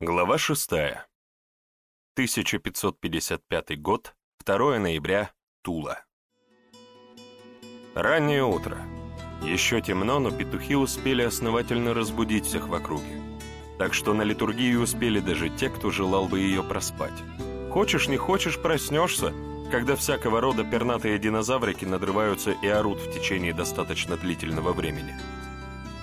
Глава 6. 1555 год, 2 ноября, Тула. Раннее утро. Еще темно, но петухи успели основательно разбудить всех в округе. Так что на литургию успели даже те, кто желал бы ее проспать. Хочешь, не хочешь, проснешься, когда всякого рода пернатые динозаврики надрываются и орут в течение достаточно длительного времени.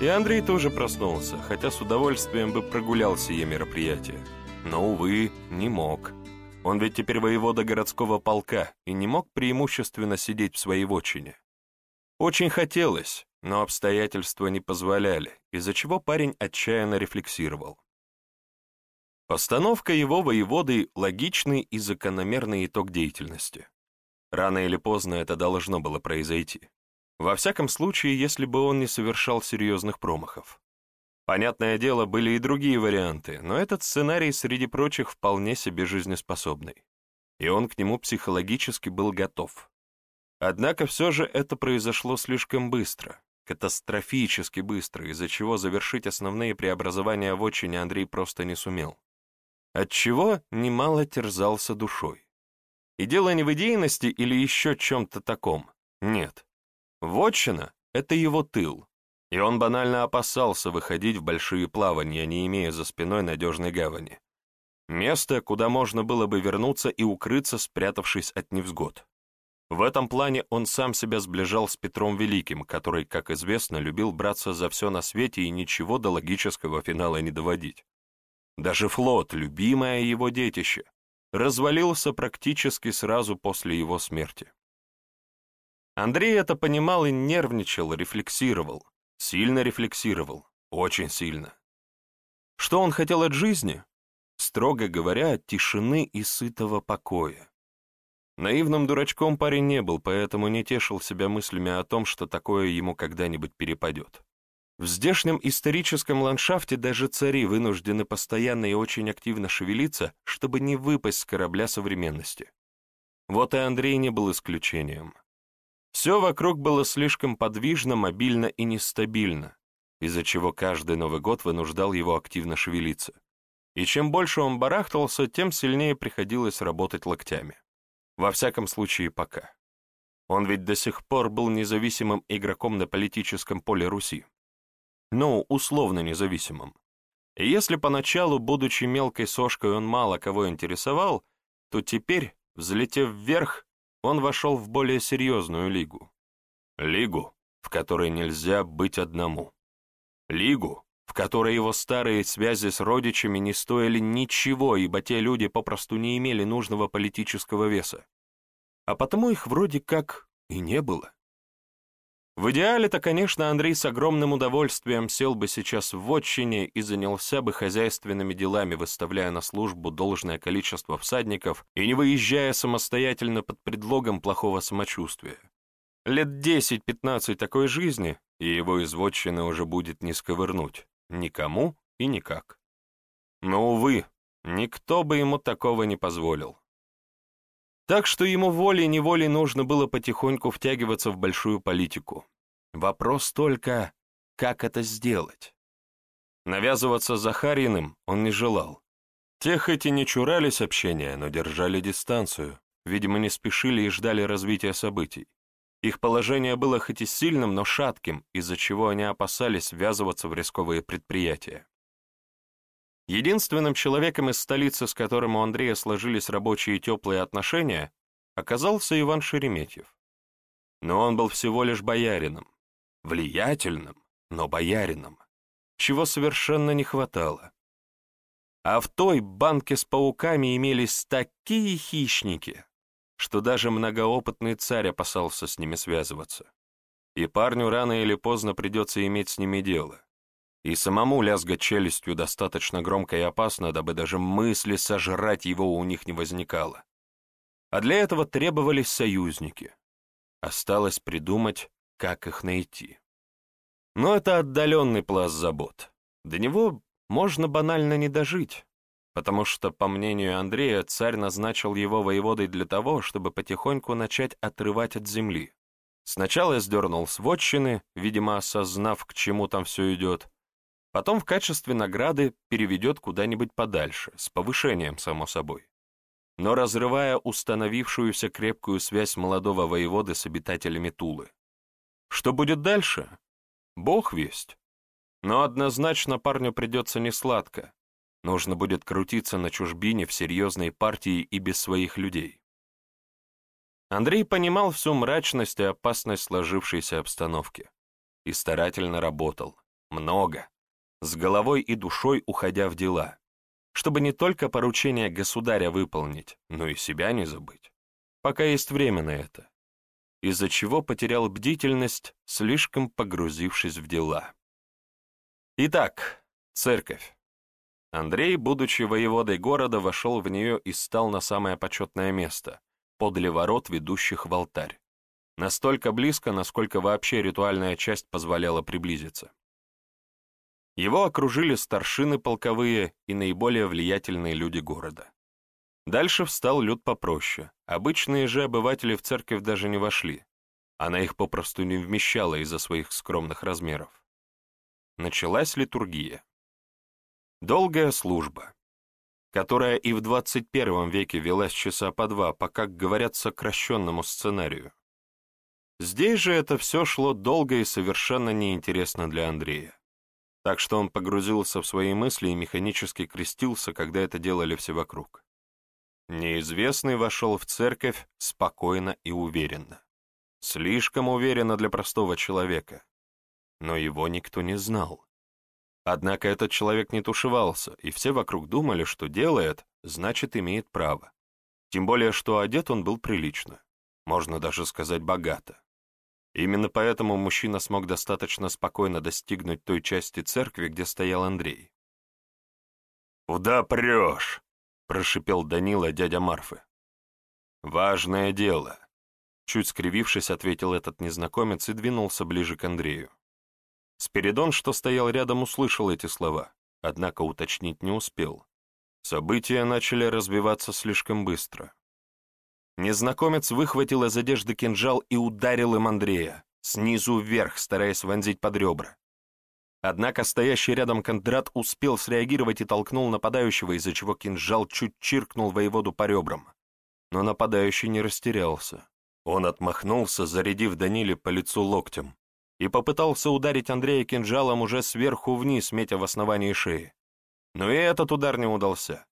И Андрей тоже проснулся, хотя с удовольствием бы прогулял сие мероприятие. Но, увы, не мог. Он ведь теперь воевода городского полка и не мог преимущественно сидеть в своей вотчине. Очень хотелось, но обстоятельства не позволяли, из-за чего парень отчаянно рефлексировал. Постановка его воеводы – логичный и закономерный итог деятельности. Рано или поздно это должно было произойти. Во всяком случае, если бы он не совершал серьезных промахов. Понятное дело, были и другие варианты, но этот сценарий, среди прочих, вполне себе жизнеспособный. И он к нему психологически был готов. Однако все же это произошло слишком быстро, катастрофически быстро, из-за чего завершить основные преобразования в отчине Андрей просто не сумел. Отчего немало терзался душой. И дело не в идейности или еще чем-то таком. Нет. Вотчина — это его тыл, и он банально опасался выходить в большие плавания, не имея за спиной надежной гавани. Место, куда можно было бы вернуться и укрыться, спрятавшись от невзгод. В этом плане он сам себя сближал с Петром Великим, который, как известно, любил браться за все на свете и ничего до логического финала не доводить. Даже флот, любимое его детище, развалился практически сразу после его смерти. Андрей это понимал и нервничал, рефлексировал. Сильно рефлексировал. Очень сильно. Что он хотел от жизни? Строго говоря, тишины и сытого покоя. Наивным дурачком парень не был, поэтому не тешил себя мыслями о том, что такое ему когда-нибудь перепадет. В здешнем историческом ландшафте даже цари вынуждены постоянно и очень активно шевелиться, чтобы не выпасть с корабля современности. Вот и Андрей не был исключением. Все вокруг было слишком подвижно, мобильно и нестабильно, из-за чего каждый Новый год вынуждал его активно шевелиться. И чем больше он барахтался, тем сильнее приходилось работать локтями. Во всяком случае, пока. Он ведь до сих пор был независимым игроком на политическом поле Руси. Ну, условно независимым. И если поначалу, будучи мелкой сошкой, он мало кого интересовал, то теперь, взлетев вверх, он вошел в более серьезную лигу. Лигу, в которой нельзя быть одному. Лигу, в которой его старые связи с родичами не стоили ничего, ибо те люди попросту не имели нужного политического веса. А потому их вроде как и не было. В идеале-то, конечно, Андрей с огромным удовольствием сел бы сейчас в отчине и занялся бы хозяйственными делами, выставляя на службу должное количество всадников и не выезжая самостоятельно под предлогом плохого самочувствия. Лет 10-15 такой жизни, и его из вотчины уже будет не сковырнуть. Никому и никак. Но, увы, никто бы ему такого не позволил. Так что ему волей-неволей нужно было потихоньку втягиваться в большую политику. Вопрос только, как это сделать? Навязываться Захариным он не желал. Тех эти не чурались общения, но держали дистанцию, видимо, не спешили и ждали развития событий. Их положение было хоть и сильным, но шатким, из-за чего они опасались ввязываться в рисковые предприятия. Единственным человеком из столицы, с которым у Андрея сложились рабочие и теплые отношения, оказался Иван Шереметьев. Но он был всего лишь боярином, влиятельным, но боярином, чего совершенно не хватало. А в той банке с пауками имелись такие хищники, что даже многоопытный царь опасался с ними связываться. И парню рано или поздно придется иметь с ними дело и самому лязгать челюстью достаточно громко и опасно, дабы даже мысли сожрать его у них не возникало. А для этого требовались союзники. Осталось придумать, как их найти. Но это отдаленный пласт забот. До него можно банально не дожить, потому что, по мнению Андрея, царь назначил его воеводой для того, чтобы потихоньку начать отрывать от земли. Сначала сдернул с вотчины, видимо, осознав, к чему там все идет, Потом в качестве награды переведет куда-нибудь подальше, с повышением, само собой. Но разрывая установившуюся крепкую связь молодого воеводы с обитателями Тулы. Что будет дальше? Бог весть. Но однозначно парню придется несладко. Нужно будет крутиться на чужбине в серьезной партии и без своих людей. Андрей понимал всю мрачность и опасность сложившейся обстановки. И старательно работал. Много с головой и душой уходя в дела, чтобы не только поручение государя выполнить, но и себя не забыть, пока есть время на это, из-за чего потерял бдительность, слишком погрузившись в дела. Итак, церковь. Андрей, будучи воеводой города, вошел в нее и стал на самое почетное место, подле ворот, ведущих в алтарь. Настолько близко, насколько вообще ритуальная часть позволяла приблизиться. Его окружили старшины полковые и наиболее влиятельные люди города. Дальше встал люд попроще. Обычные же обыватели в церковь даже не вошли. Она их попросту не вмещала из-за своих скромных размеров. Началась литургия. Долгая служба, которая и в 21 веке велась часа по два по, как говорят, сокращенному сценарию. Здесь же это все шло долго и совершенно неинтересно для Андрея так что он погрузился в свои мысли и механически крестился, когда это делали все вокруг. Неизвестный вошел в церковь спокойно и уверенно. Слишком уверенно для простого человека. Но его никто не знал. Однако этот человек не тушевался, и все вокруг думали, что делает, значит, имеет право. Тем более, что одет он был прилично. Можно даже сказать, богато. Именно поэтому мужчина смог достаточно спокойно достигнуть той части церкви, где стоял Андрей. «Куда прешь?» — прошипел Данила дядя Марфы. «Важное дело», — чуть скривившись, ответил этот незнакомец и двинулся ближе к Андрею. Спиридон, что стоял рядом, услышал эти слова, однако уточнить не успел. События начали разбиваться слишком быстро. Незнакомец выхватил из одежды кинжал и ударил им Андрея, снизу вверх, стараясь вонзить под ребра. Однако стоящий рядом Кондрат успел среагировать и толкнул нападающего, из-за чего кинжал чуть чиркнул воеводу по ребрам. Но нападающий не растерялся. Он отмахнулся, зарядив Даниле по лицу локтем, и попытался ударить Андрея кинжалом уже сверху вниз, метя в основании шеи. Но и этот удар не удался.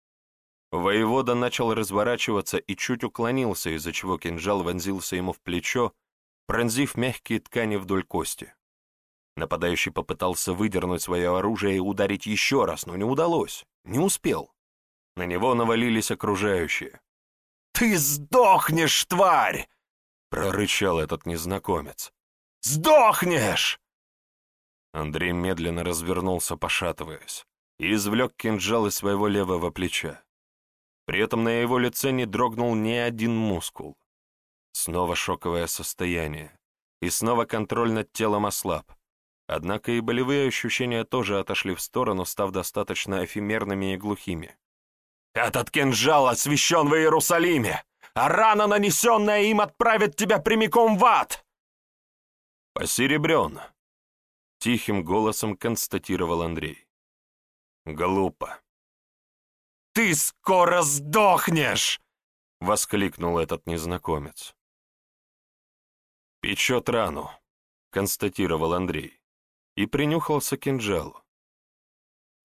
Воевода начал разворачиваться и чуть уклонился, из-за чего кинжал вонзился ему в плечо, пронзив мягкие ткани вдоль кости. Нападающий попытался выдернуть свое оружие и ударить еще раз, но не удалось, не успел. На него навалились окружающие. «Ты сдохнешь, тварь!» — прорычал этот незнакомец. «Сдохнешь!» Андрей медленно развернулся, пошатываясь, и извлек кинжал из своего левого плеча. При этом на его лице не дрогнул ни один мускул. Снова шоковое состояние. И снова контроль над телом ослаб. Однако и болевые ощущения тоже отошли в сторону, став достаточно эфемерными и глухими. «Этот кинжал освящен в Иерусалиме, а рана, нанесенная им, отправит тебя прямиком в ад!» «Посеребрен», — тихим голосом констатировал Андрей. «Глупо. «Ты скоро сдохнешь!» — воскликнул этот незнакомец. «Печет рану», — констатировал Андрей, и принюхался к кинжалу.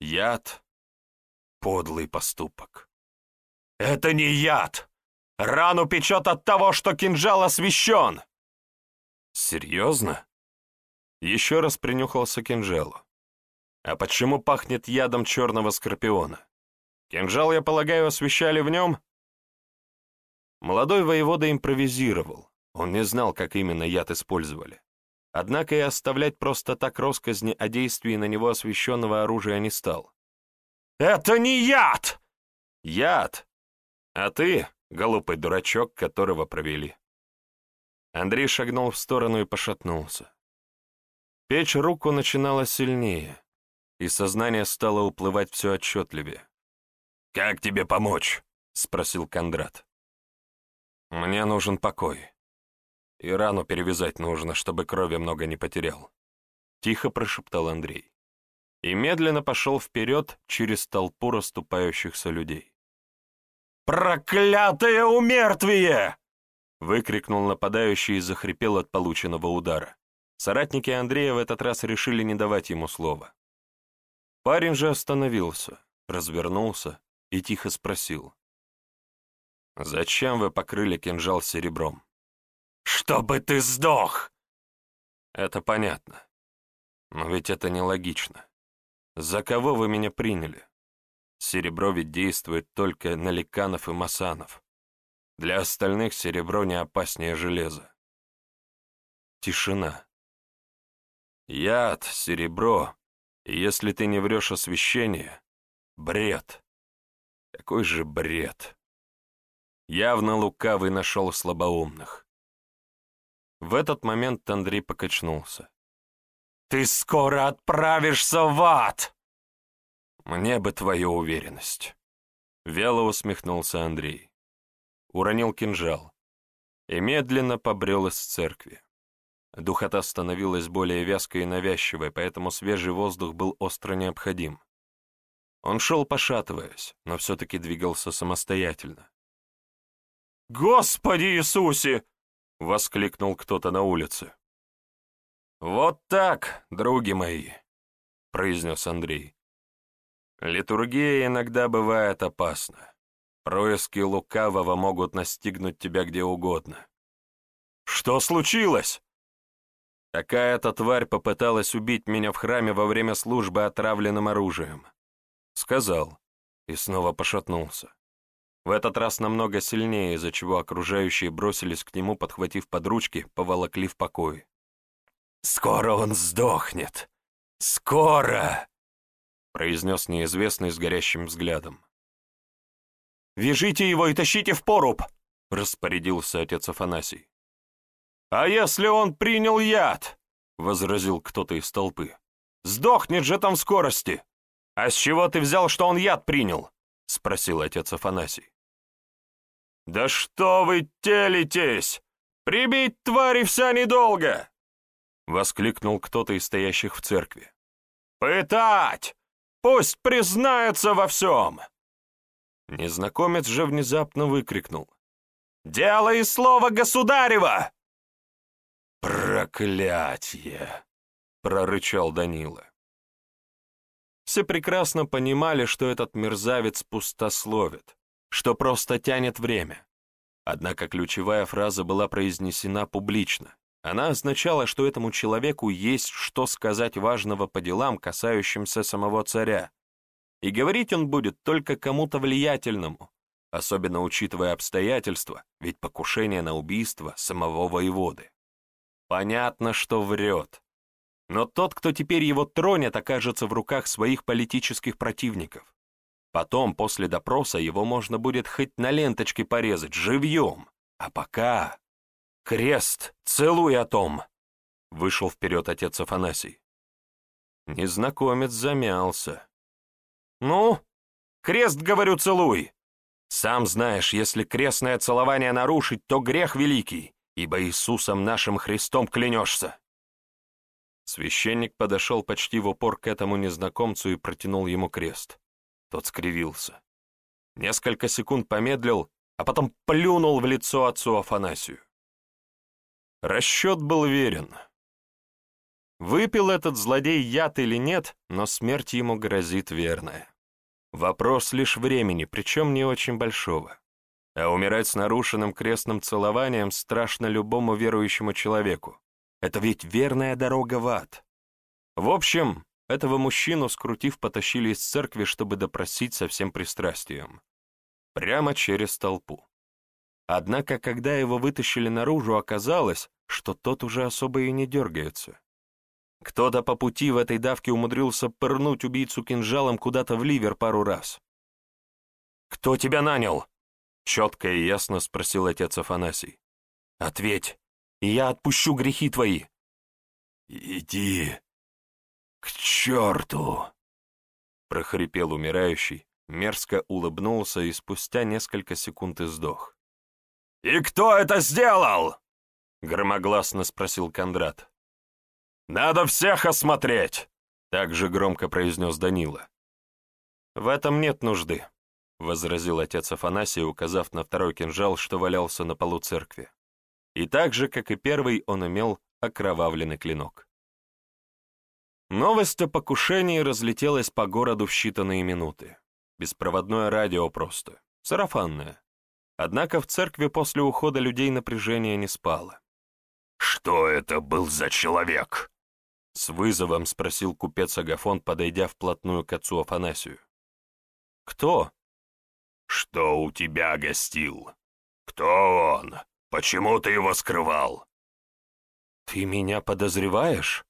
«Яд — подлый поступок». «Это не яд! Рану печет от того, что кинжал освещен!» «Серьезно?» Еще раз принюхался к кинжалу. «А почему пахнет ядом черного скорпиона?» Кинжал, я полагаю, освещали в нем?» Молодой воевода импровизировал. Он не знал, как именно яд использовали. Однако и оставлять просто так росказни о действии на него освещенного оружия не стал. «Это не яд!» «Яд! А ты — глупый дурачок, которого провели». Андрей шагнул в сторону и пошатнулся. Печь руку начинала сильнее, и сознание стало уплывать все отчетливее. «Как тебе помочь?» — спросил Кондрат. «Мне нужен покой. И рану перевязать нужно, чтобы крови много не потерял», — тихо прошептал Андрей. и медленно пошел вперед через толпу расступающихся людей. «Проклятое умертвие!» — выкрикнул нападающий и захрипел от полученного удара. Соратники Андрея в этот раз решили не давать ему слова. Парень же остановился, развернулся и тихо спросил. «Зачем вы покрыли кинжал серебром?» «Чтобы ты сдох!» «Это понятно. Но ведь это нелогично. За кого вы меня приняли? Серебро ведь действует только на ликанов и масанов. Для остальных серебро не опаснее железа». Тишина. Яд, серебро, если ты не врешь освещение, бред. Какой же бред. Явно лукавый нашел слабоумных. В этот момент Андрей покачнулся. «Ты скоро отправишься в ад!» «Мне бы твою уверенность!» Вяло усмехнулся Андрей. Уронил кинжал и медленно побрел из церкви. Духота становилась более вязкой и навязчивой, поэтому свежий воздух был остро необходим. Он шел пошатываясь, но все-таки двигался самостоятельно. «Господи Иисусе!» — воскликнул кто-то на улице. «Вот так, други мои», — произнес Андрей. «Литургия иногда бывает опасна. Происки лукавого могут настигнуть тебя где угодно». «Что случилось?» Такая-то тварь попыталась убить меня в храме во время службы отравленным оружием. Сказал и снова пошатнулся. В этот раз намного сильнее, из-за чего окружающие бросились к нему, подхватив под ручки, поволокли в покой. «Скоро он сдохнет! Скоро!» произнес неизвестный с горящим взглядом. «Вяжите его и тащите в поруб!» распорядился отец Афанасий. «А если он принял яд?» — возразил кто-то из толпы. «Сдохнет же там в скорости! А с чего ты взял, что он яд принял?» — спросил отец Афанасий. «Да что вы телитесь! Прибить твари вся недолго!» — воскликнул кто-то из стоящих в церкви. «Пытать! Пусть признается во всем!» Незнакомец же внезапно выкрикнул. «Дело и слово государева!» «Проклятье!» — прорычал Данила. Все прекрасно понимали, что этот мерзавец пустословит, что просто тянет время. Однако ключевая фраза была произнесена публично. Она означала, что этому человеку есть что сказать важного по делам, касающимся самого царя. И говорить он будет только кому-то влиятельному, особенно учитывая обстоятельства, ведь покушение на убийство самого воеводы. Понятно, что врет. Но тот, кто теперь его тронет, окажется в руках своих политических противников. Потом, после допроса, его можно будет хоть на ленточке порезать, живьем. А пока... Крест, целуй о том! Вышел вперед отец Афанасий. Незнакомец замялся. «Ну, крест, говорю, целуй! Сам знаешь, если крестное целование нарушить, то грех великий ибо Иисусом нашим Христом клянешься». Священник подошел почти в упор к этому незнакомцу и протянул ему крест. Тот скривился. Несколько секунд помедлил, а потом плюнул в лицо отцу Афанасию. Расчет был верен. Выпил этот злодей яд или нет, но смерть ему грозит верная. Вопрос лишь времени, причем не очень большого. А умирать с нарушенным крестным целованием страшно любому верующему человеку. Это ведь верная дорога в ад. В общем, этого мужчину, скрутив, потащили из церкви, чтобы допросить со всем пристрастием. Прямо через толпу. Однако, когда его вытащили наружу, оказалось, что тот уже особо и не дергается. Кто-то по пути в этой давке умудрился пырнуть убийцу кинжалом куда-то в ливер пару раз. «Кто тебя нанял?» Четко и ясно спросил отец Афанасий. «Ответь, и я отпущу грехи твои». «Иди к черту!» прохрипел умирающий, мерзко улыбнулся и спустя несколько секунд издох. «И кто это сделал?» громогласно спросил Кондрат. «Надо всех осмотреть! также громко произнес Данила. «В этом нет нужды», — возразил отец Афанасий, указав на второй кинжал, что валялся на полу церкви. И так же, как и первый, он имел окровавленный клинок. Новость о покушении разлетелась по городу в считанные минуты. Беспроводное радио просто, сарафанное. Однако в церкви после ухода людей напряжение не спало. «Что это был за человек?» С вызовом спросил купец Агафон, подойдя вплотную к отцу Афанасию. «Кто?» «Что у тебя гостил? Кто он? Почему ты его скрывал?» «Ты меня подозреваешь?»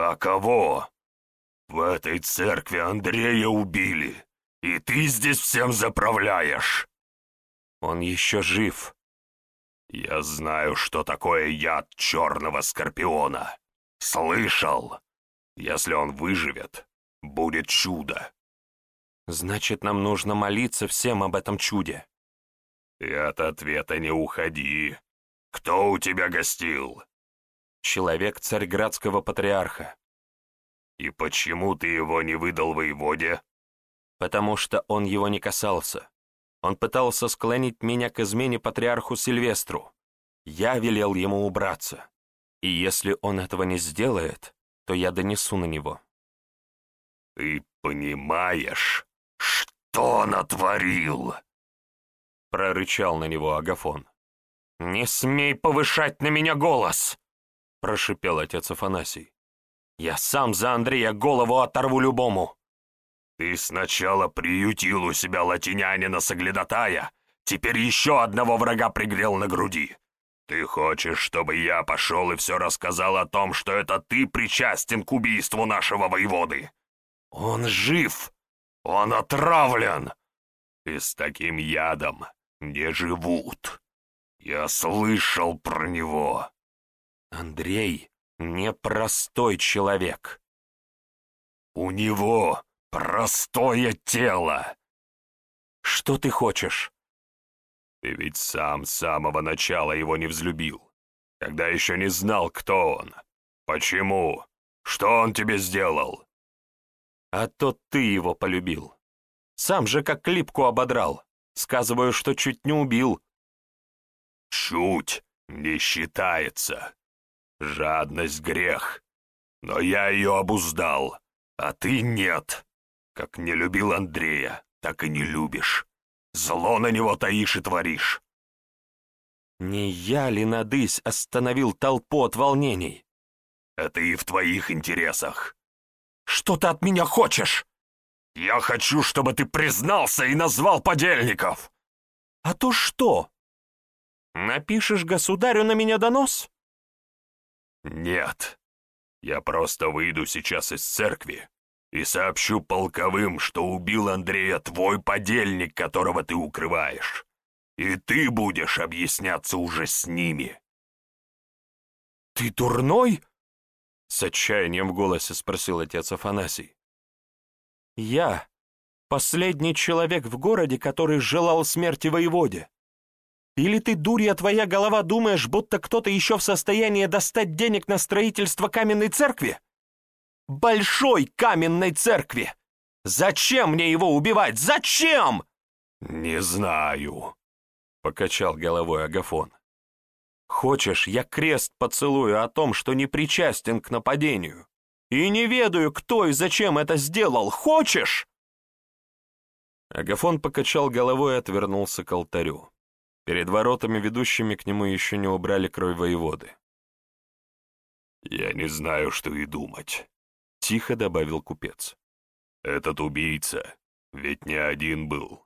«А кого? В этой церкви Андрея убили, и ты здесь всем заправляешь!» «Он еще жив!» «Я знаю, что такое яд черного скорпиона. Слышал? Если он выживет, будет чудо». «Значит, нам нужно молиться всем об этом чуде». «И от ответа не уходи. Кто у тебя гостил?» Человек царьградского патриарха. «И почему ты его не выдал воеводе?» «Потому что он его не касался. Он пытался склонить меня к измене патриарху Сильвестру. Я велел ему убраться. И если он этого не сделает, то я донесу на него». «Ты понимаешь, что натворил?» Прорычал на него Агафон. «Не смей повышать на меня голос!» — прошипел отец Афанасий. «Я сам за Андрея голову оторву любому!» «Ты сначала приютил у себя латинянина Соглядатая, теперь еще одного врага пригрел на груди. Ты хочешь, чтобы я пошел и все рассказал о том, что это ты причастен к убийству нашего воеводы? Он жив! Он отравлен! И с таким ядом не живут. Я слышал про него!» Андрей — непростой человек. У него простое тело. Что ты хочешь? Ты ведь сам с самого начала его не взлюбил, когда еще не знал, кто он. Почему? Что он тебе сделал? А то ты его полюбил. Сам же как клипку ободрал. Сказываю, что чуть не убил. Чуть не считается. Жадность — грех. Но я ее обуздал, а ты нет. Как не любил Андрея, так и не любишь. Зло на него таишь и творишь. Не я ли, надысь, остановил толпу от волнений? Это и в твоих интересах. Что ты от меня хочешь? Я хочу, чтобы ты признался и назвал подельников. А то что? Напишешь государю на меня донос? «Нет, я просто выйду сейчас из церкви и сообщу полковым, что убил Андрея твой подельник, которого ты укрываешь, и ты будешь объясняться уже с ними». «Ты дурной?» — с отчаянием в голосе спросил отец Афанасий. «Я — последний человек в городе, который желал смерти воеводе. Или ты, дурья твоя голова, думаешь, будто кто-то еще в состоянии достать денег на строительство каменной церкви? Большой каменной церкви! Зачем мне его убивать? Зачем? Не знаю, — покачал головой Агафон. Хочешь, я крест поцелую о том, что не причастен к нападению, и не ведаю, кто и зачем это сделал. Хочешь? Агафон покачал головой и отвернулся к алтарю. Перед воротами, ведущими к нему, еще не убрали кровь воеводы. «Я не знаю, что и думать», — тихо добавил купец. «Этот убийца ведь не один был.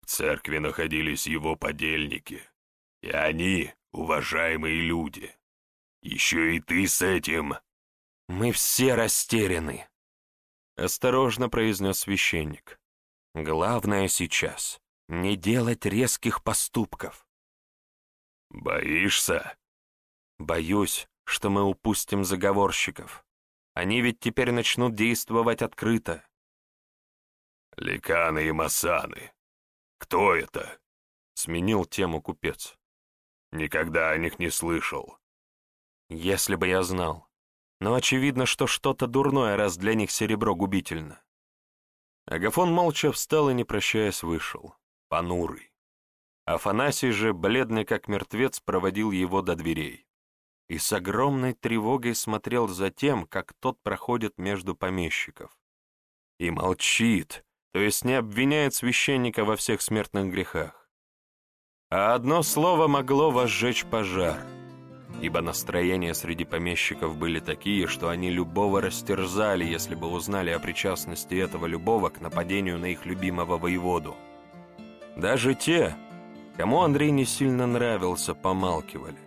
В церкви находились его подельники, и они — уважаемые люди. Еще и ты с этим...» «Мы все растеряны», — осторожно произнес священник. «Главное сейчас не делать резких поступков. «Боишься?» «Боюсь, что мы упустим заговорщиков. Они ведь теперь начнут действовать открыто». «Ликаны и масаны. Кто это?» — сменил тему купец. «Никогда о них не слышал». «Если бы я знал. но очевидно, что что-то дурное, раз для них серебро губительно. Агафон молча встал и, не прощаясь, вышел, понурый. Афанасий же, бледный как мертвец, проводил его до дверей и с огромной тревогой смотрел за тем, как тот проходит между помещиков. И молчит, то есть не обвиняет священника во всех смертных грехах. А одно слово могло возжечь пожар, ибо настроения среди помещиков были такие, что они любого растерзали, если бы узнали о причастности этого любого к нападению на их любимого воеводу. Даже те, кому Андрей не сильно нравился, помалкивали.